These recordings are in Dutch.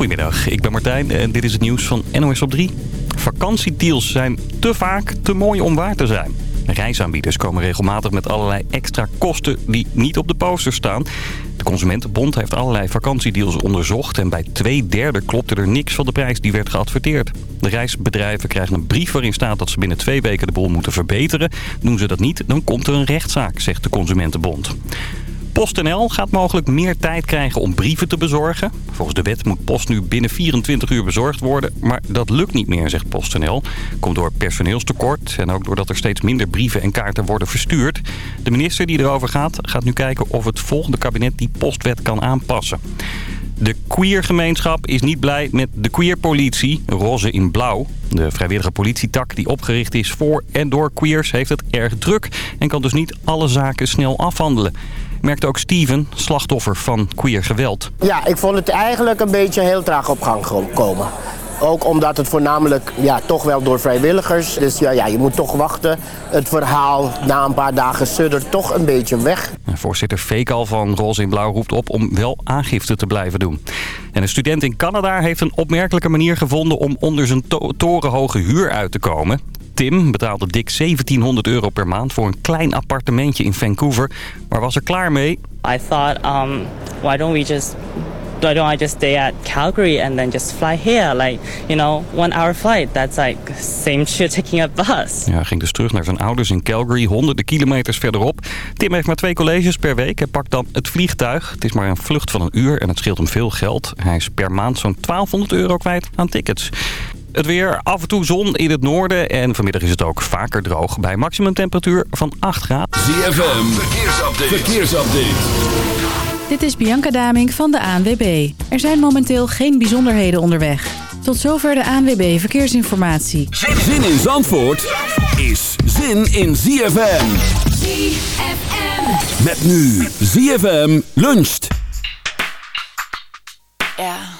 Goedemiddag, ik ben Martijn en dit is het nieuws van NOS op 3. Vakantiedeals zijn te vaak te mooi om waar te zijn. Reisaanbieders komen regelmatig met allerlei extra kosten die niet op de poster staan. De Consumentenbond heeft allerlei vakantiedeals onderzocht... en bij twee derde klopte er niks van de prijs die werd geadverteerd. De reisbedrijven krijgen een brief waarin staat dat ze binnen twee weken de boel moeten verbeteren. Doen ze dat niet, dan komt er een rechtszaak, zegt de Consumentenbond. PostNL gaat mogelijk meer tijd krijgen om brieven te bezorgen. Volgens de wet moet post nu binnen 24 uur bezorgd worden. Maar dat lukt niet meer, zegt PostNL. Komt door personeelstekort en ook doordat er steeds minder brieven en kaarten worden verstuurd. De minister die erover gaat, gaat nu kijken of het volgende kabinet die postwet kan aanpassen. De queergemeenschap is niet blij met de queerpolitie, roze in blauw. De vrijwillige politietak die opgericht is voor en door queers heeft het erg druk... en kan dus niet alle zaken snel afhandelen merkt ook Steven, slachtoffer van queer geweld. Ja, ik vond het eigenlijk een beetje heel traag op gang komen. Ook omdat het voornamelijk ja, toch wel door vrijwilligers. Dus ja, ja, je moet toch wachten. Het verhaal na een paar dagen suddert toch een beetje weg. Voorzitter Fekal van Roze in Blauw roept op om wel aangifte te blijven doen. En een student in Canada heeft een opmerkelijke manier gevonden om onder zijn torenhoge huur uit te komen. Tim betaalde dik 1700 euro per maand voor een klein appartementje in Vancouver, maar was er klaar mee. I thought, um, why don't we just why don't I just stay at Calgary and then just fly here? Like, you know, one hour flight. That's like same shit taking a bus. Ja, hij ging dus terug naar zijn ouders in Calgary, honderden kilometers verderop. Tim heeft maar twee colleges per week. Hij pakt dan het vliegtuig. Het is maar een vlucht van een uur en het scheelt hem veel geld. Hij is per maand zo'n 1200 euro kwijt aan tickets. Het weer, af en toe zon in het noorden. En vanmiddag is het ook vaker droog bij maximumtemperatuur van 8 graden. ZFM, verkeersupdate. verkeersupdate. Dit is Bianca Daming van de ANWB. Er zijn momenteel geen bijzonderheden onderweg. Tot zover de ANWB Verkeersinformatie. Zin in Zandvoort is zin in ZFM. ZFM. Met nu ZFM luncht. Ja.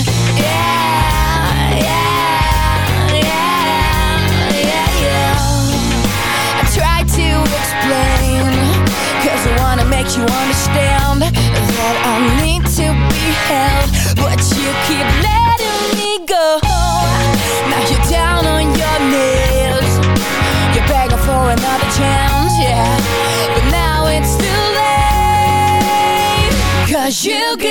She'll get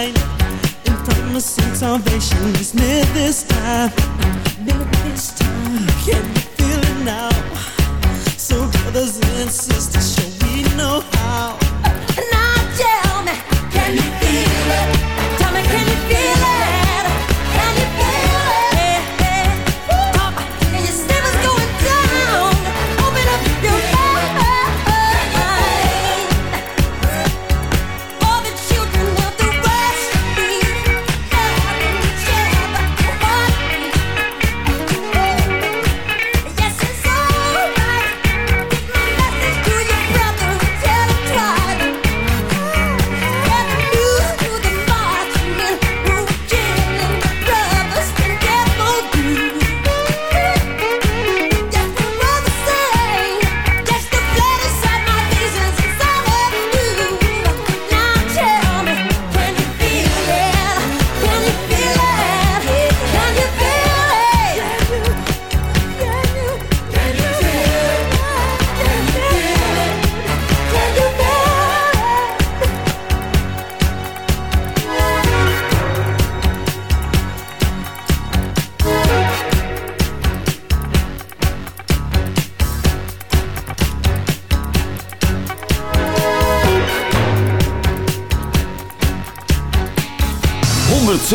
light and promising salvation is near this time. Near this time. Can you feel it now? So brothers and sisters, shall we know how.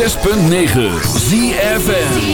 106.9 ZFN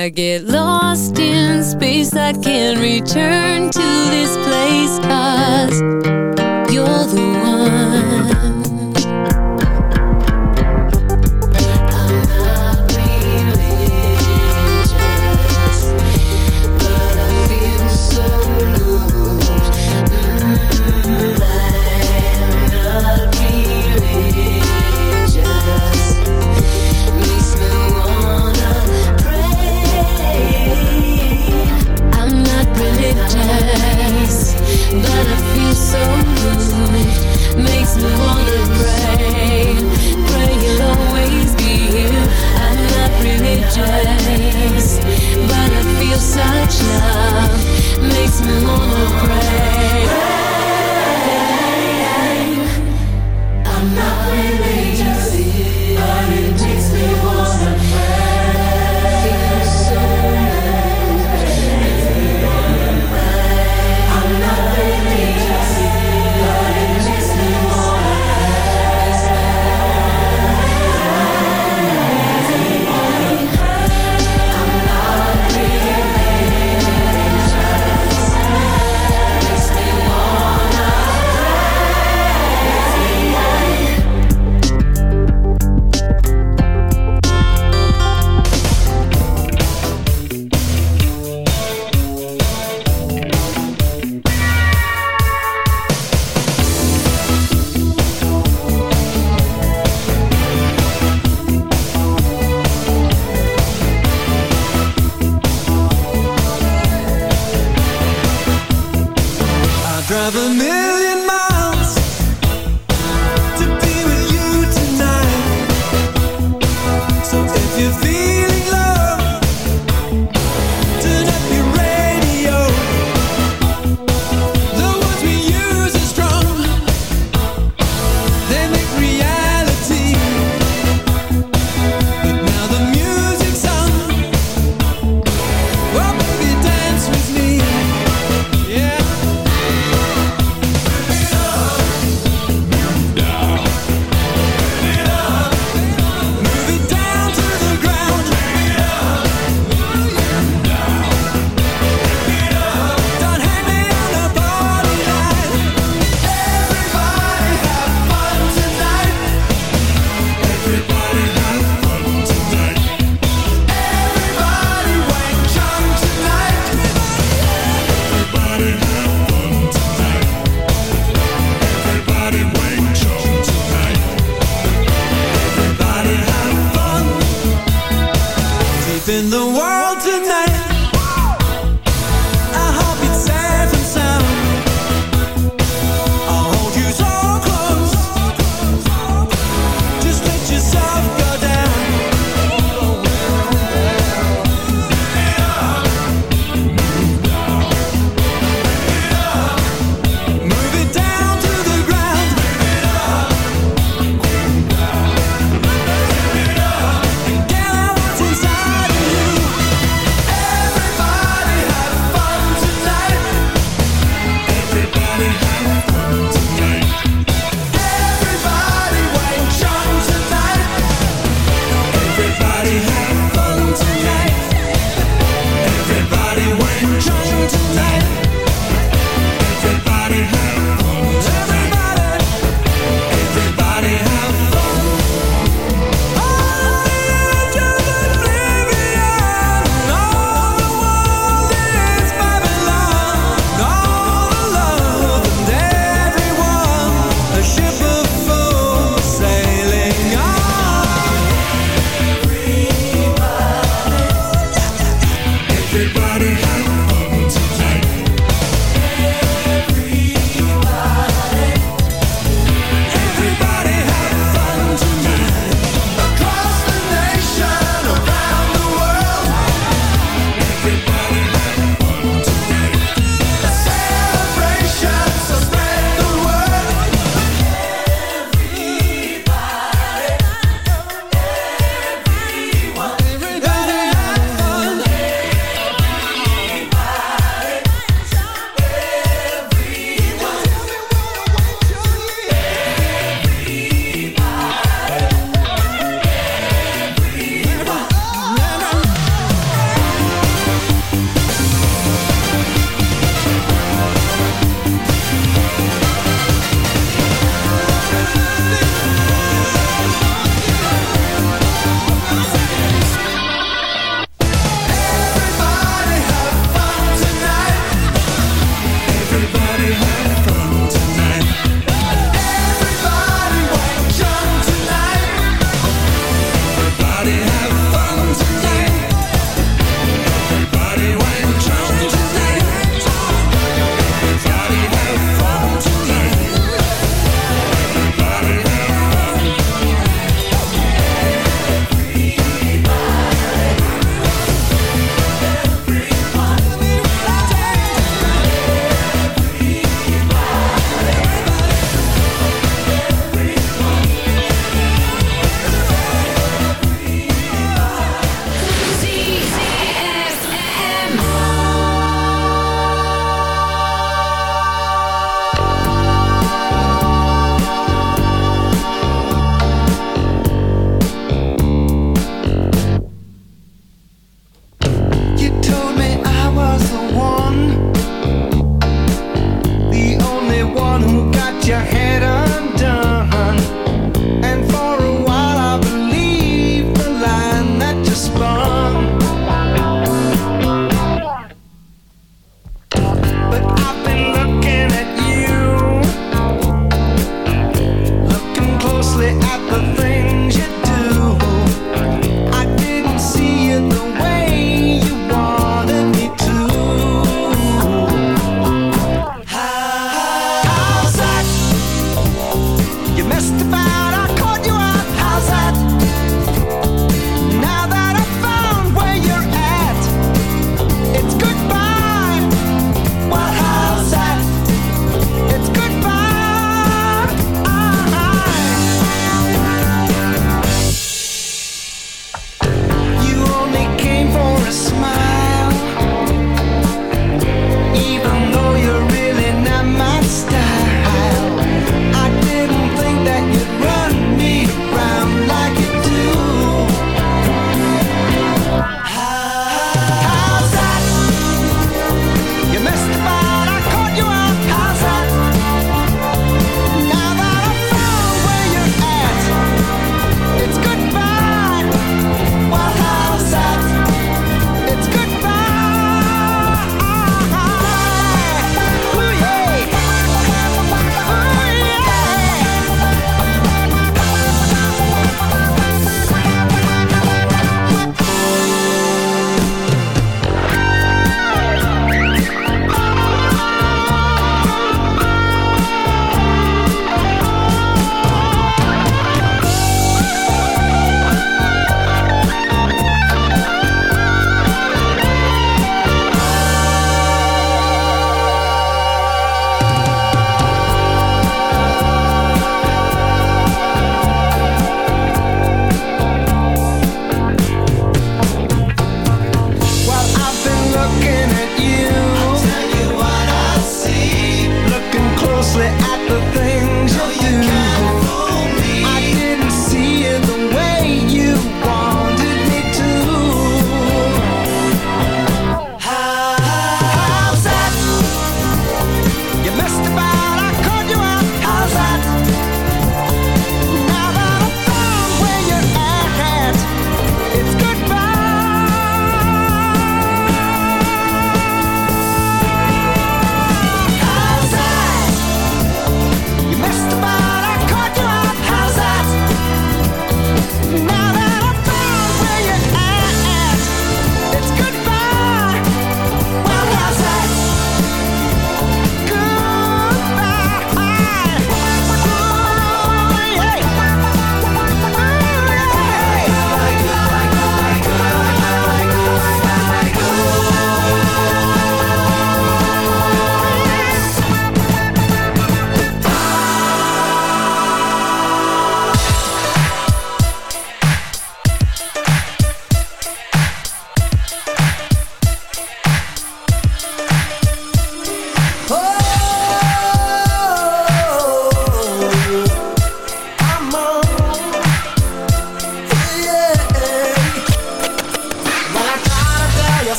I get lost in space, I can't return to this place, cause you're the one. but I feel so. Makes me wanna pray, you'll always be here. I'm but I feel such love. Makes me wanna pray.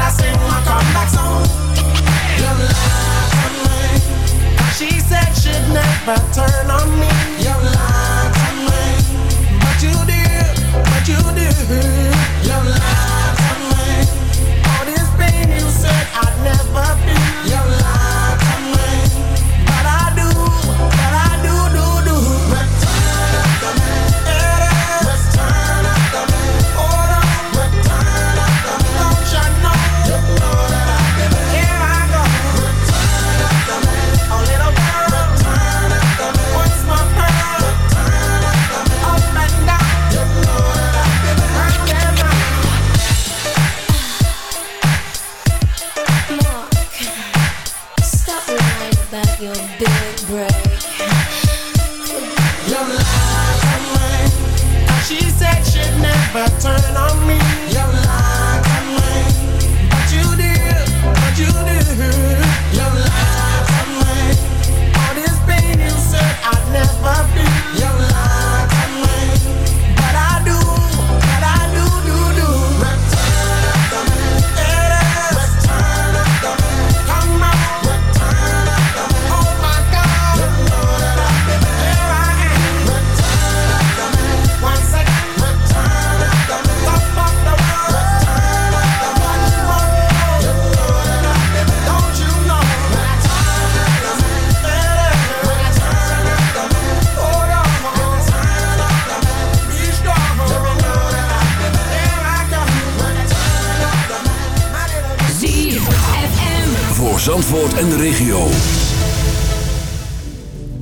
I sing my comeback song. You lied to me. She said she'd never turn on me. You to me, but you but you. You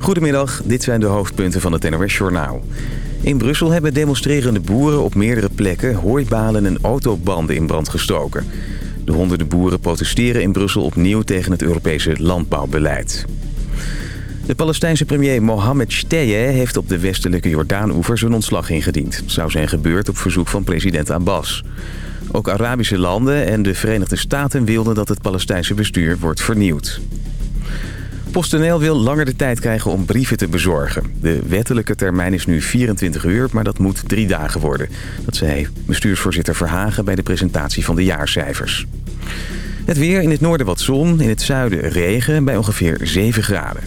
Goedemiddag, dit zijn de hoofdpunten van het NOS-journaal. In Brussel hebben demonstrerende boeren op meerdere plekken hooibalen en autobanden in brand gestoken. De honderden boeren protesteren in Brussel opnieuw tegen het Europese landbouwbeleid. De Palestijnse premier Mohammed Shteye heeft op de westelijke Jordaan-oever zijn ontslag ingediend. Zou zijn gebeurd op verzoek van president Abbas. Ook Arabische landen en de Verenigde Staten wilden dat het Palestijnse bestuur wordt vernieuwd. PostNL wil langer de tijd krijgen om brieven te bezorgen. De wettelijke termijn is nu 24 uur, maar dat moet drie dagen worden. Dat zei bestuursvoorzitter Verhagen bij de presentatie van de jaarcijfers. Het weer in het noorden wat zon, in het zuiden regen bij ongeveer 7 graden.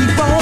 你把我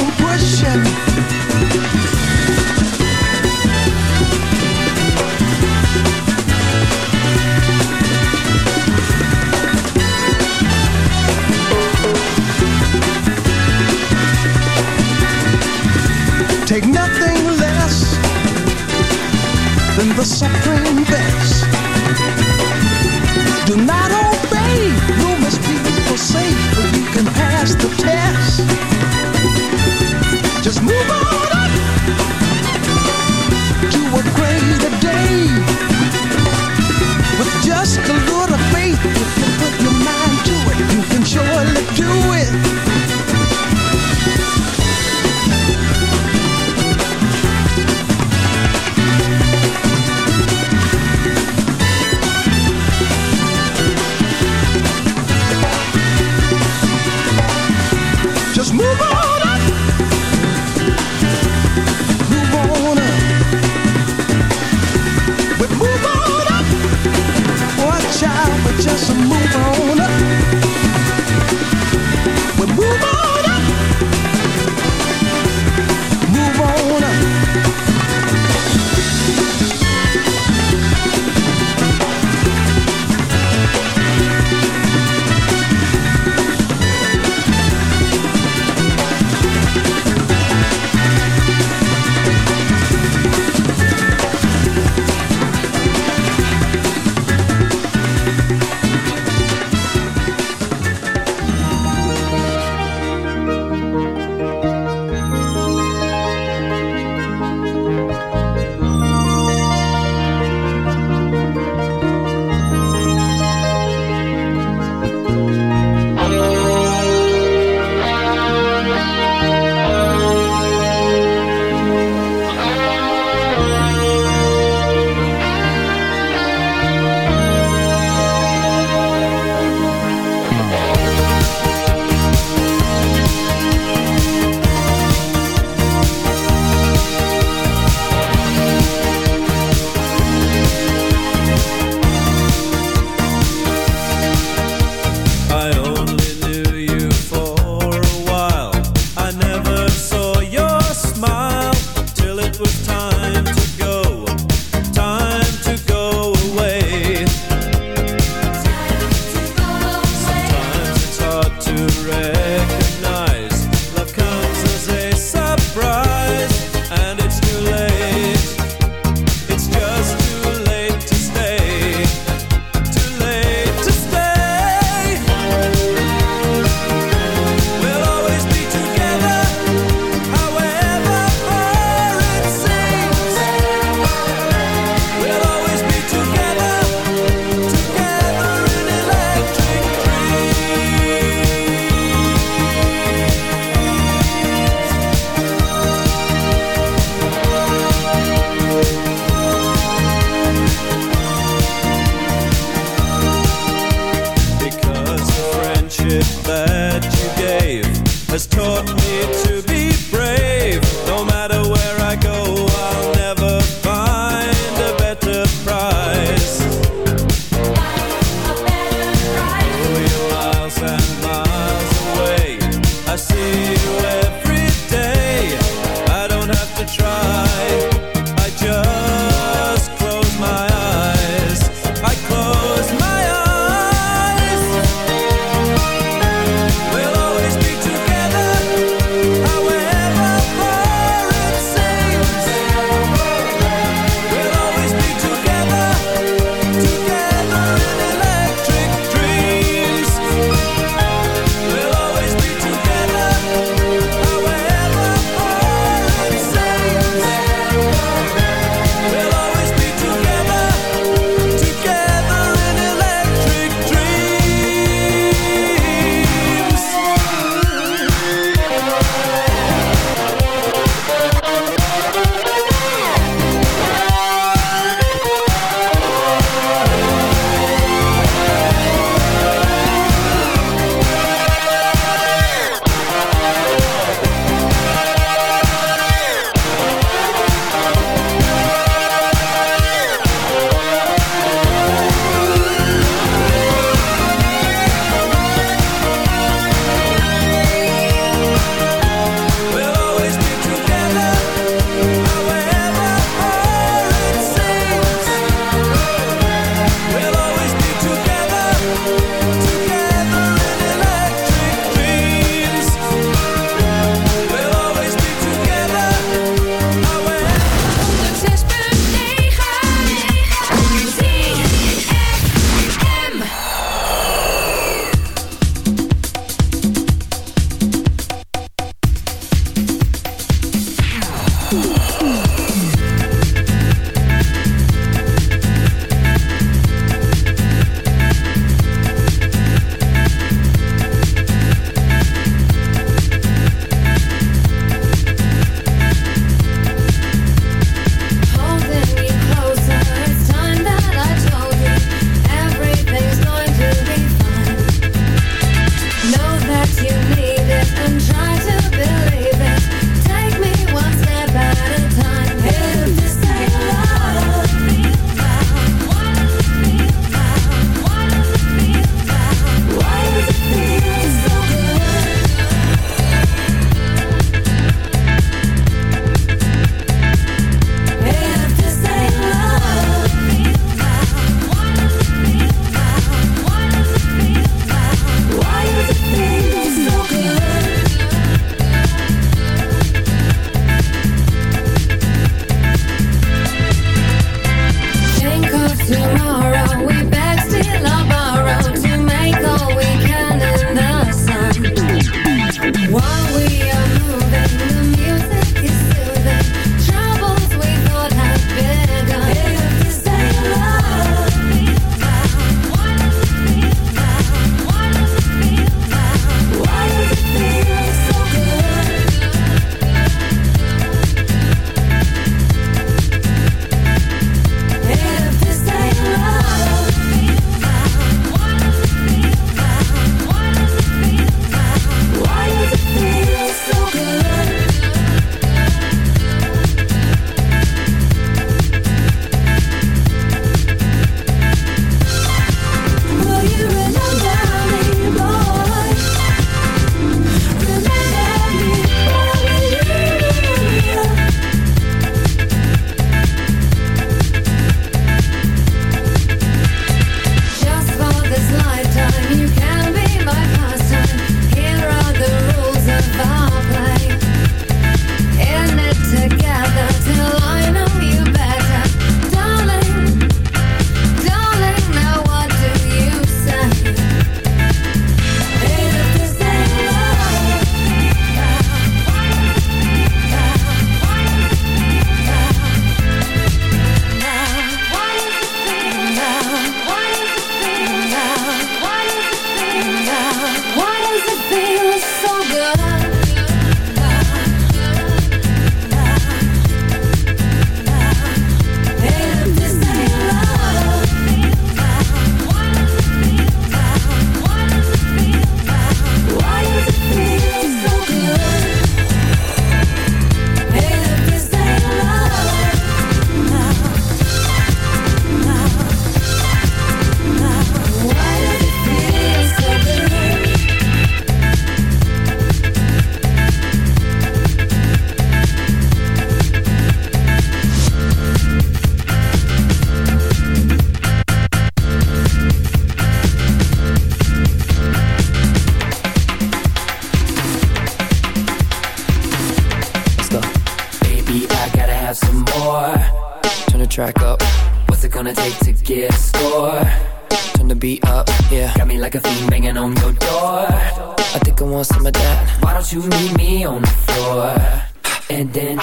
Ramadan.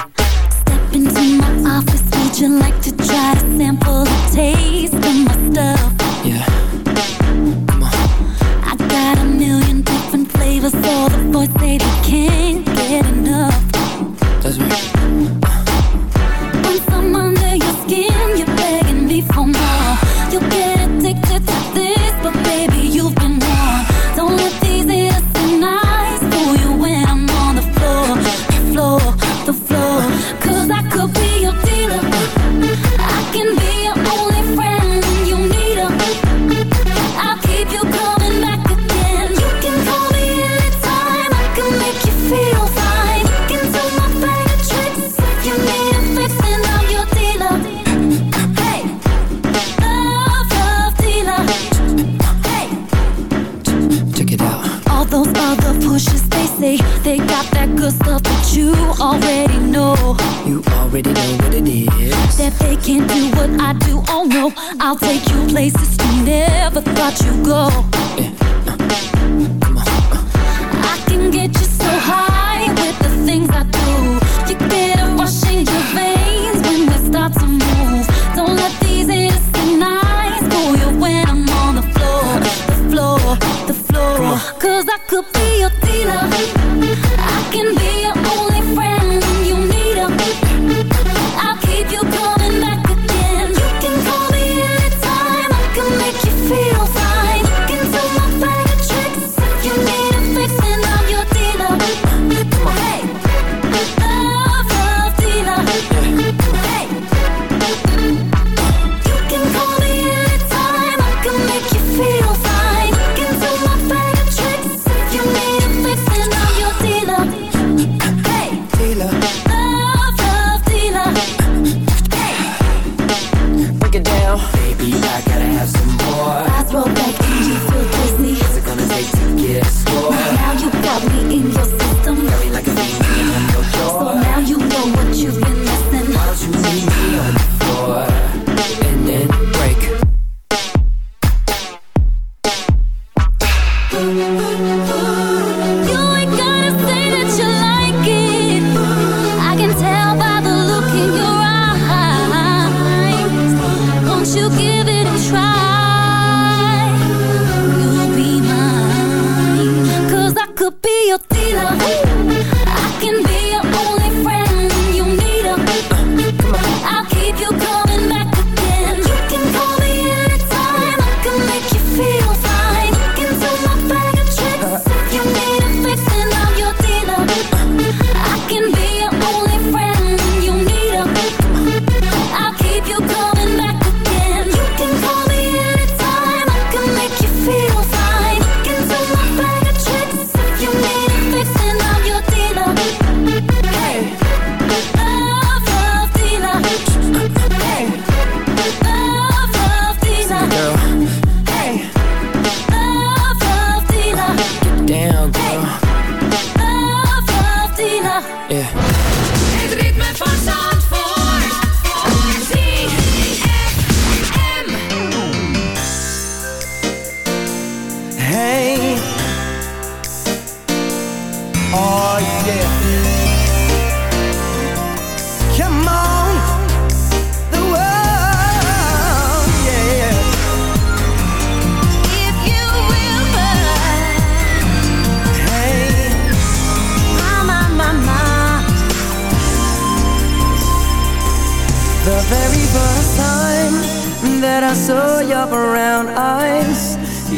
Step into my office, would you like to try to sample the taste of my stuff? Yeah, come on. I got a million different flavors, all the boys say they can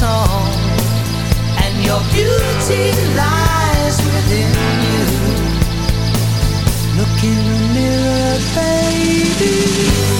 song. And your beauty lies within you. Look in the mirror, baby.